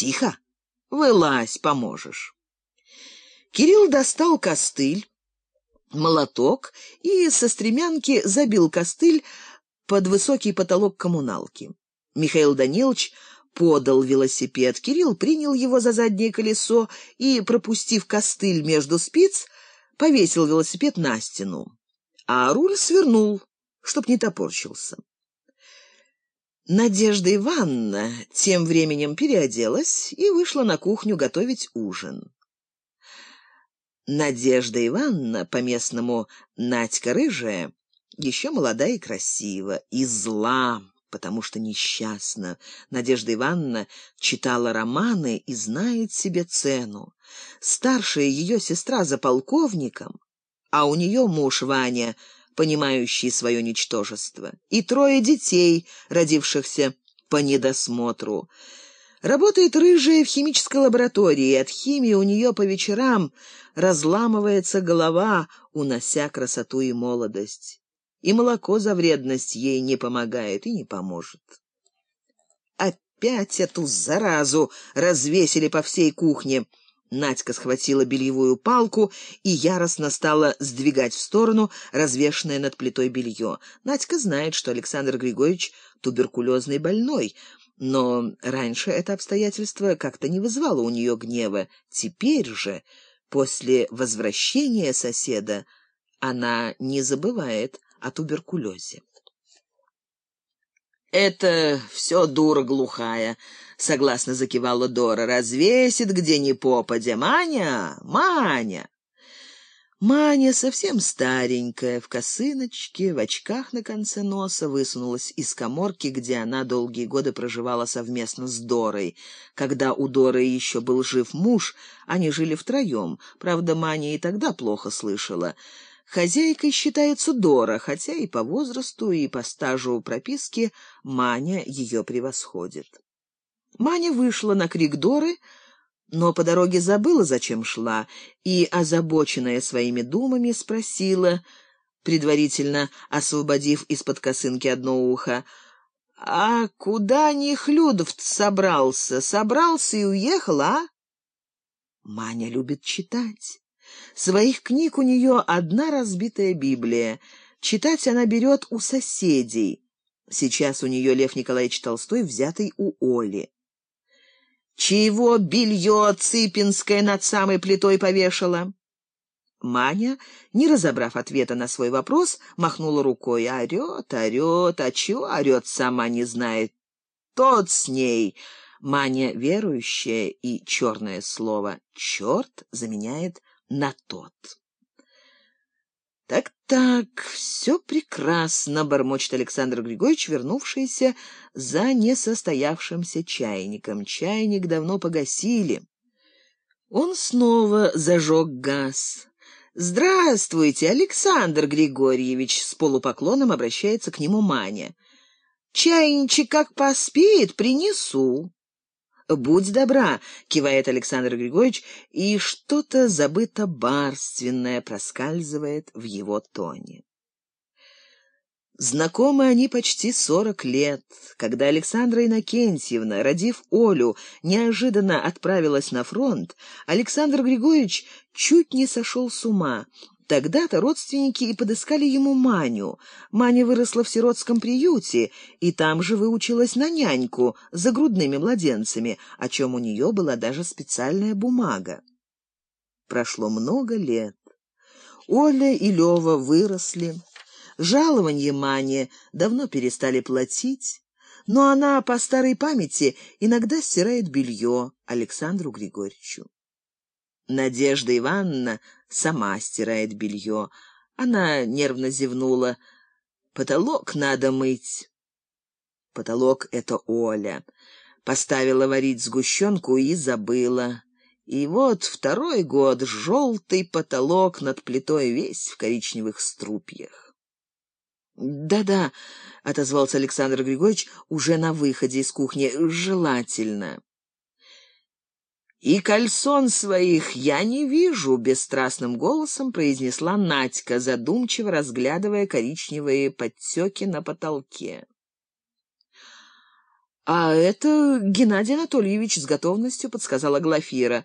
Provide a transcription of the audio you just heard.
Тихо, вылазь, поможешь. Кирилл достал костыль, молоток и со стремянки забил костыль под высокий потолок коммуналки. Михаил Данилович подал велосипед. Кирилл принял его за заднее колесо и, пропустив костыль между спиц, повесил велосипед на стену, а руль свернул, чтоб не топорщился. Надежда Ивановна тем временем переоделась и вышла на кухню готовить ужин. Надежда Ивановна, по-местному Надька Рыжая, еще молода и красива, и зла, потому что несчастна. Надежда Ивановна читала романы и знает себе цену. Старшая ее сестра за полковником, а у нее муж Ваня, понимающий свое ничтожество, и трое детей, родившихся по недосмотру. Работает рыжая в химической лаборатории, от химии у нее по вечерам разламывается голова, унося красоту и молодость и молоко за вредность ей не помогает и не поможет. Опять эту заразу развесили по всей кухне. Надька схватила бельевую палку и яростно стала сдвигать в сторону развешенное над плитой белье. Надька знает, что Александр Григорьевич туберкулезный больной, но раньше это обстоятельство как-то не вызвало у нее гнева. Теперь же, после возвращения соседа, она не забывает о туберкулезе. «Это все дура глухая», — согласно закивала Дора. «Развесит где ни попадя. Маня! Маня!» Маня, совсем старенькая, в косыночке, в очках на конце носа, высунулась из коморки, где она долгие годы проживала совместно с Дорой. Когда у Доры еще был жив муж, они жили втроем. Правда, Маня и тогда плохо слышала. Хозяйкой считается Дора, хотя и по возрасту, и по стажу прописки Маня ее превосходит. Маня вышла на крик Доры, но по дороге забыла, зачем шла, и, озабоченная своими думами, спросила, предварительно освободив из-под косынки одно ухо, «А куда Нехлюдов собрался? Собрался и уехал, а?» Маня любит читать. Своих книг у нее одна разбитая Библия. Читать она берет у соседей. Сейчас у нее Лев Николаевич Толстой, взятый у Оли. «Чего белье Цыпинское над самой плитой повешала?» Маня, не разобрав ответа на свой вопрос, махнула рукой. Орет, орет, а чего орет, сама не знает. Тот с ней. Маня верующая, и черное слово «черт» заменяет на тот. «Так-так, все прекрасно», — бормочет Александр Григорьевич, вернувшийся за несостоявшимся чайником. Чайник давно погасили. Он снова зажег газ. «Здравствуйте, Александр Григорьевич!» — с полупоклоном обращается к нему Маня. «Чайничек как поспеет, принесу». «Будь добра», — кивает Александр Григорьевич, и что-то забыто барственное проскальзывает в его тоне. Знакомы они почти сорок лет. Когда Александра Иннокентьевна, родив Олю, неожиданно отправилась на фронт, Александр Григорьевич чуть не сошел с ума. Тогда-то родственники и подыскали ему Маню. Маня выросла в сиротском приюте, и там же выучилась на няньку за грудными младенцами, о чем у нее была даже специальная бумага. Прошло много лет. Оля и Лева выросли. Жалование Мане давно перестали платить, но она по старой памяти иногда стирает белье Александру Григорьевичу. Надежда Ивановна сама стирает белье. Она нервно зевнула. «Потолок надо мыть». Потолок — это Оля. Поставила варить сгущенку и забыла. И вот второй год желтый потолок над плитой весь в коричневых струпьях. «Да-да», — отозвался Александр Григорьевич уже на выходе из кухни, — «желательно». «И кольцон своих я не вижу», — бесстрастным голосом произнесла Надька, задумчиво разглядывая коричневые подтеки на потолке. А это Геннадий Анатольевич с готовностью подсказала Глафира.